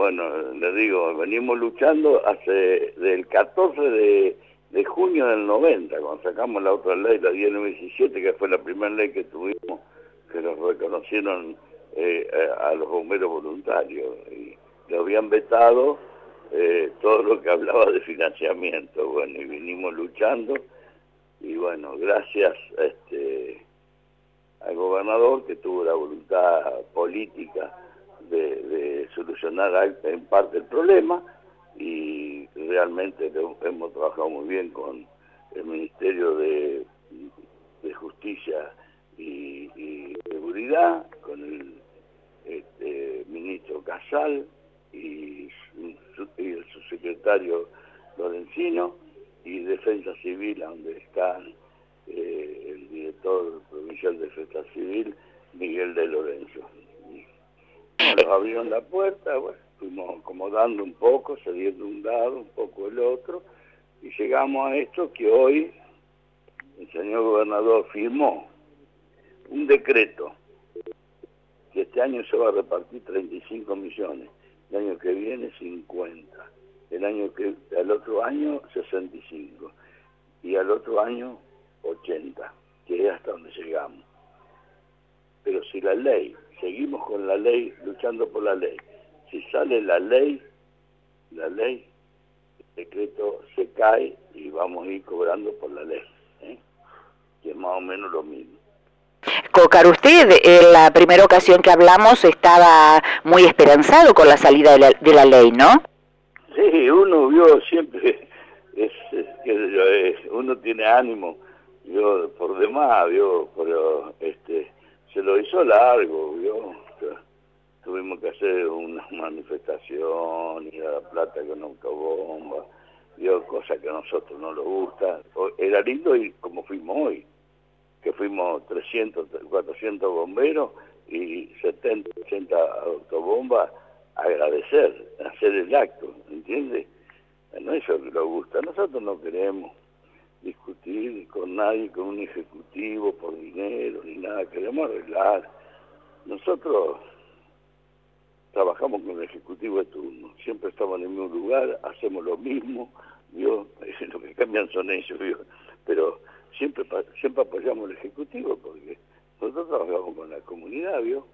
bueno, le digo, venimos luchando hace del 14 de, junio del 90, cuando sacamos la otra ley, la 1097, que fue la primera ley que tuvimos, que nos reconocieron eh, a los bomberos voluntarios. Y lo habían vetado eh, todo lo que hablaba de financiamiento. Bueno, y vinimos luchando. Y bueno, gracias este, al gobernador que tuvo la voluntad política de, solucionar en parte el problema y realmente hemos trabajado muy bien con el Ministerio de, Justicia y, Seguridad, con el este, ministro Casal y, el subsecretario Lorenzino y Defensa Civil, donde está eh, el director provincial de Defensa Civil, Miguel de Lorenzo nos abrieron la puerta, bueno, fuimos acomodando un poco, saliendo un lado, un poco el otro, y llegamos a esto que hoy el señor gobernador firmó un decreto que este año se va a repartir 35 millones, el año que viene 50, el año que al otro año 65 y al otro año 80, que es hasta donde llegamos. Pero si la ley seguimos con la ley, luchando por la ley. Si sale la ley, la ley, el decreto se cae y vamos a ir cobrando por la ley, ¿eh? que es más o menos lo mismo. Cocar, usted en la primera ocasión que hablamos estaba muy esperanzado con la salida de la, de la ley, ¿no? Sí, uno vio siempre, es, que uno tiene ánimo, yo por demás, vio, pero este se lo hizo largo. Que hacer una manifestación, a La Plata con autobomba, vio cosas que a nosotros no nos gusta. Era lindo ir como fuimos hoy, que fuimos 300, 400 bomberos y 70, 80 autobombas agradecer, hacer el acto, ¿entiendes? No eso que nos gusta, nosotros no queremos discutir con nadie, con un ejecutivo por dinero ni nada, queremos arreglar. Nosotros trabajamos con el ejecutivo de turno, siempre estamos en el mismo lugar, hacemos lo mismo, ¿vio? lo que cambian son ellos, pero siempre siempre apoyamos al ejecutivo porque nosotros trabajamos con la comunidad, ¿vio?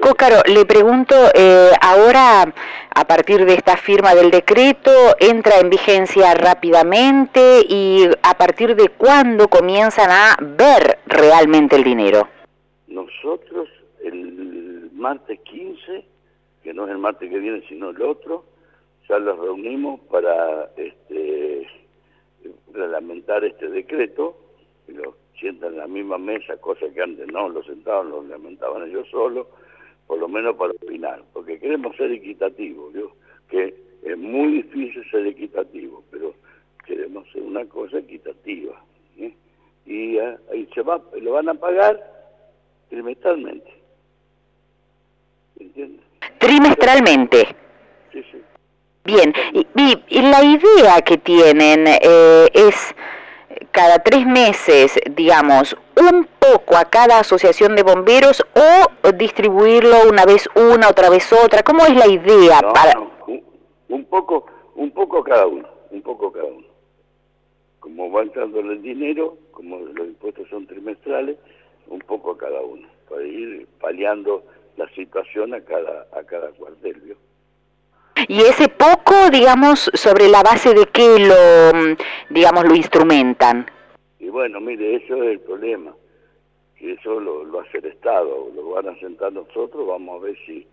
Cócaro, le pregunto, eh, ahora a partir de esta firma del decreto, entra en vigencia rápidamente y a partir de cuándo comienzan a ver realmente el dinero. Nosotros el martes 15, que no es el martes que viene sino el otro, ya los reunimos para este, este decreto, y lo sientan en la misma mesa, cosa que antes no, lo sentaban, lo lamentaban ellos solos, por lo menos para opinar, porque queremos ser equitativos, que es muy difícil ser equitativo, pero queremos ser una cosa equitativa. ¿eh? Y ahí se va, lo van a pagar trimestralmente. ¿Entiendes? Trimestralmente. Sí, sí. Bien, y, y, la idea que tienen eh, es cada tres meses, digamos, un poco a cada asociación de bomberos o distribuirlo una vez una, otra vez otra? ¿Cómo es la idea? para... un, poco, un poco cada uno, un poco cada uno. Como va entrando el dinero, como los impuestos son trimestrales, un poco a cada uno, para ir paliando la situación a cada, a cada cuartel, ¿vio? Y ese poco, digamos, sobre la base de qué lo, digamos, lo instrumentan. Y bueno, mire, eso es el problema, que eso lo, hace el Estado, lo van a sentar nosotros, vamos a ver si,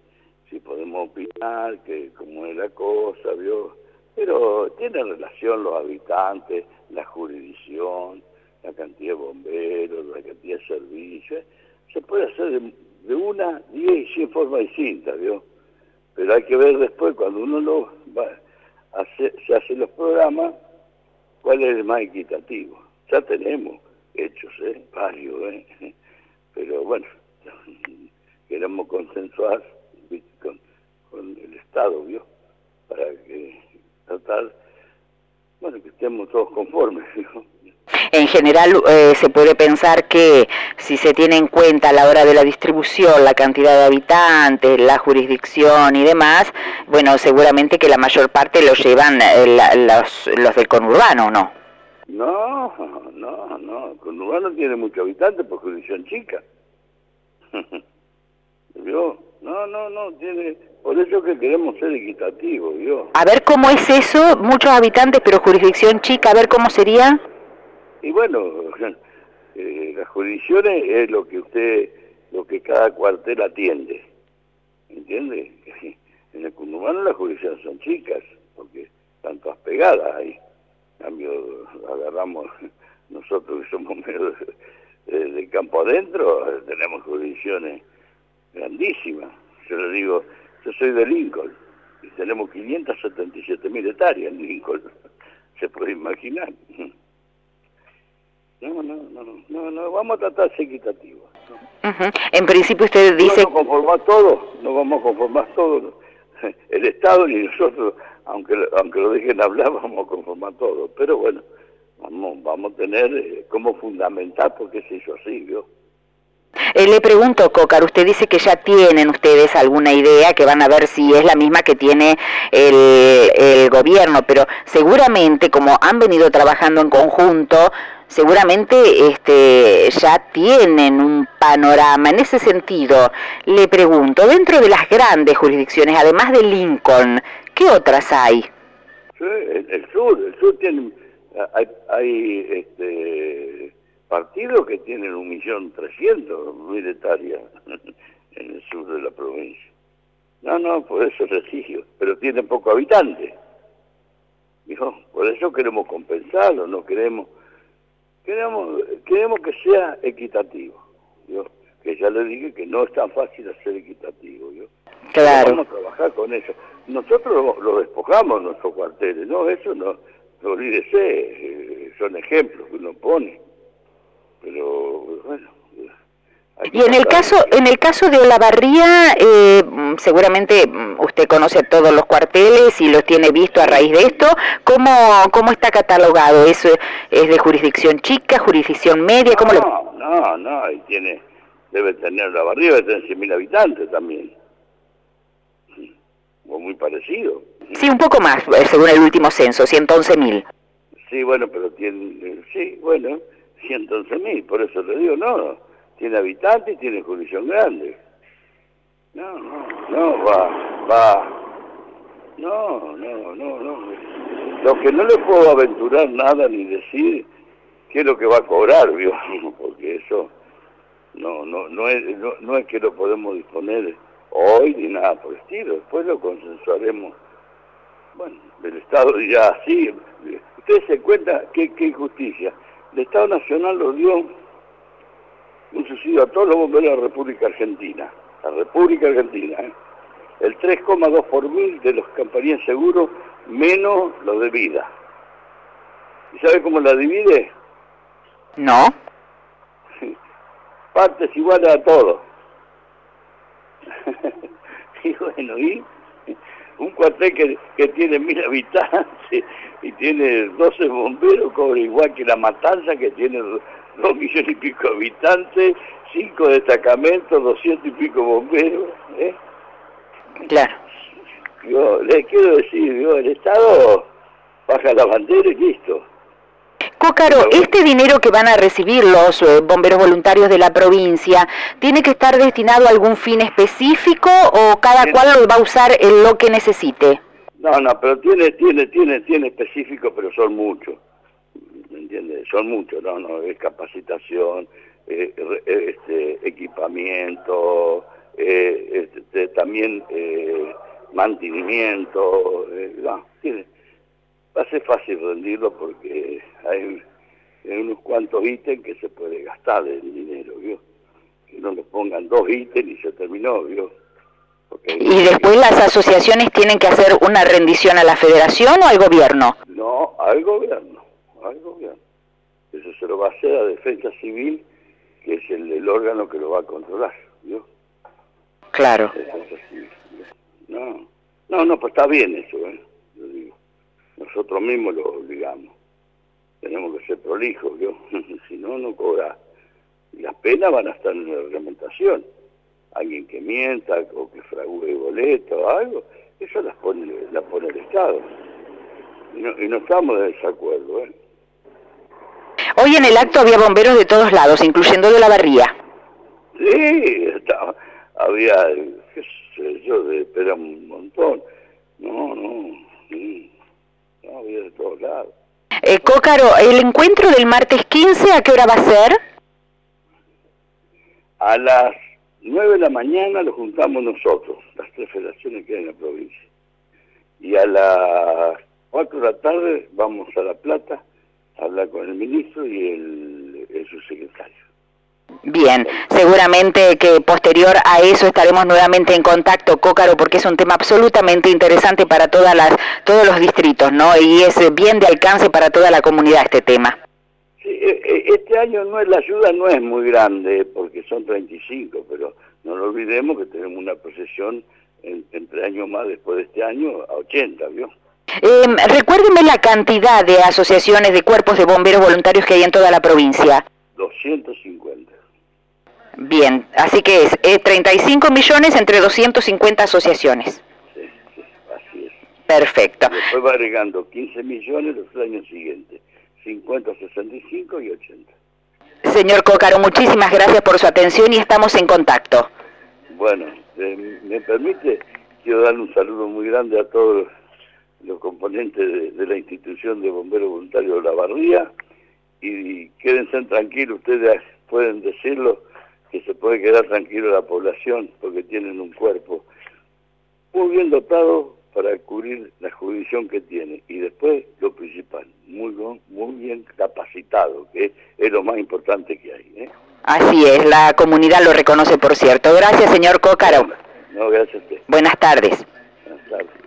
si podemos opinar, que cómo es la cosa, ¿vio? Pero tiene relación los habitantes, la jurisdicción, la cantidad de bomberos, la cantidad de servicios, se puede hacer de, de una, diez y cien formas distintas, ¿vio? pero hay que ver después cuando uno lo va, hace, se hace los programas cuál es el más equitativo ya tenemos hechos ¿eh? varios ¿eh? pero bueno queremos consensuar con, con el Estado ¿vio? para que tratar bueno que estemos todos conformes en general eh, se puede pensar que si se tiene en cuenta a la hora de la distribución la cantidad de habitantes, la jurisdicción y demás, bueno, seguramente que la mayor parte lo llevan eh, los, los del conurbano, ¿no? No, no, no, el conurbano tiene muchos habitantes por jurisdicción chica. ¿Vio? No, no, no, tiene... Por eso que queremos ser equitativos, ¿vio? A ver cómo es eso, muchos habitantes pero jurisdicción chica, a ver cómo sería. Y bueno, eh, las jurisdicciones es lo que usted, lo que cada cuartel atiende, ¿entiende? En el conurbano las jurisdicciones son chicas, porque están todas pegadas ahí. En cambio, agarramos nosotros que somos medio de, campo adentro, tenemos jurisdicciones grandísimas. Yo le digo, yo soy de Lincoln y tenemos 577 mil hectáreas en Lincoln. Se puede imaginar. No, no, no, no, no, vamos a tratar de ser equitativos. En principio usted dice... No vamos a conformar todo, no vamos a conformar todo. El Estado ni nosotros, aunque, aunque lo dejen hablar, vamos a conformar todo. Pero bueno, vamos, vamos a tener eh, como fundamental porque se hizo así, ¿vio? Eh, le pregunto, Cocar, usted dice que ya tienen ustedes alguna idea, que van a ver si es la misma que tiene el, el gobierno, pero seguramente como han venido trabajando en conjunto, seguramente este, ya tienen un panorama. En ese sentido, le pregunto, dentro de las grandes jurisdicciones, además de Lincoln, ¿qué otras hay? Sí, el, sur, el sur tiene, hay, hay este, partidos que tienen un millón trescientos mil hectáreas en el sur de la provincia. No, no, por eso es resigio, pero tienen poco habitantes. Dijo, por eso queremos compensarlo, no queremos queremos, queremos que sea equitativo. Yo, que ya le dije que no es tan fácil hacer equitativo. Yo. Claro. Vamos a trabajar con eso. Nosotros lo, despojamos nuestros cuarteles, ¿no? Eso no, no olvídese, eh, son ejemplos que uno pone. Pero, bueno, y en el caso, en el caso de Olavarría, eh, seguramente mm, usted conoce todos los cuarteles y los tiene visto a raíz de esto. ¿Cómo, cómo está catalogado? ¿Es, es de jurisdicción chica, jurisdicción media? ¿Cómo no, no, no, ahí tiene, debe tener Olavarría, debe tener 100.000 habitantes también. O muy parecido. Sí, un poco más, eh, según el último censo, 111.000. Sí, bueno, pero tiene, eh, sí, bueno, 111.000, por eso le digo, no tiene habitantes y tiene jurisdicción grande. No, no, no, va, va. No, no, no, no. Lo que no le puedo aventurar nada ni decir qué es lo que va a cobrar, ¿vio? porque eso no, no, no, es, no, es que lo podemos disponer hoy ni nada por el estilo. Después lo consensuaremos. Bueno, el Estado dirá, así ustedes se cuenta qué, qué injusticia. El Estado Nacional lo dio un subsidio a todos los bomberos de la República Argentina, la República Argentina, ¿eh? el 3,2 por mil de los compañías seguros menos los de vida. ¿Y sabe cómo la divide? No. Partes iguales a todos. y bueno, y un cuartel que, que tiene mil habitantes y tiene 12 bomberos cobra igual que la matanza que tiene dos millones y pico de habitantes, cinco destacamentos, doscientos y pico bomberos. ¿eh? Claro. Yo les quiero decir, yo, el Estado baja la bandera y listo. Cócaro, este dinero que van a recibir los eh, bomberos voluntarios de la provincia, ¿tiene que estar destinado a algún fin específico o cada cual lo va a usar en lo que necesite? No, no, pero tiene, tiene, tiene, tiene específico, pero son muchos. ¿me entiendes? Son muchos, no, no, es capacitación, eh, este, equipamiento, eh, este, también eh, mantenimiento, no, tiene, va a ser fácil rendirlo porque hay, unos cuantos ítems que se puede gastar el dinero, ¿vio? Que no le pongan dos ítems y se terminó, ¿vio? ¿Y después las asociaciones tienen que hacer una rendición a la federación o al gobierno? No, al gobierno al gobierno. Eso se lo va a hacer a Defensa Civil, que es el, órgano que lo va a controlar, ¿vio? Claro. no, no, no, pues está bien eso, ¿eh? Nosotros mismos lo obligamos. tenemos que ser prolijos, si no, no cobra. Y las penas van a estar en la reglamentación. Alguien que mienta o que fragüe boleto o algo, eso las pone, la pone el Estado. Y no, y no estamos de desacuerdo. ¿eh? Hoy en el acto había bomberos de todos lados, incluyendo de la barría. Sí, estaba, había, qué sé yo, de, era un montón. No, no, no, había de todos lados. Eh, Cócaro, ¿el encuentro del martes 15 a qué hora va a ser? A las 9 de la mañana lo juntamos nosotros, las tres federaciones que hay en la provincia. Y a las 4 de la tarde vamos a La Plata hablar con el ministro y el, el subsecretario. Bien, seguramente que posterior a eso estaremos nuevamente en contacto, Cócaro, porque es un tema absolutamente interesante para todas las, todos los distritos, ¿no? Y es bien de alcance para toda la comunidad este tema. Sí, e, e, este año no es, la ayuda no es muy grande, porque son 35, pero no lo olvidemos que tenemos una procesión en, entre años más después de este año a 80, ¿vio? Eh, recuérdeme la cantidad de asociaciones de cuerpos de bomberos voluntarios que hay en toda la provincia. 250. Bien, así que es 35 millones entre 250 asociaciones. Sí, sí, así es. Perfecto. Después va agregando 15 millones los años siguientes, 50, 65 y 80. Señor Cócaro, muchísimas gracias por su atención y estamos en contacto. Bueno, eh, me permite, quiero darle un saludo muy grande a todos los componentes de, la institución de bomberos voluntarios de la Barría y quédense tranquilos, ustedes pueden decirlo, que se puede quedar tranquilo la población porque tienen un cuerpo muy bien dotado para cubrir la jurisdicción que tiene y después lo principal, muy bien, muy bien capacitado, que es, lo más importante que hay. ¿eh? Así es, la comunidad lo reconoce por cierto. Gracias, señor Cócaro. No, gracias a usted. Buenas tardes. Buenas tardes.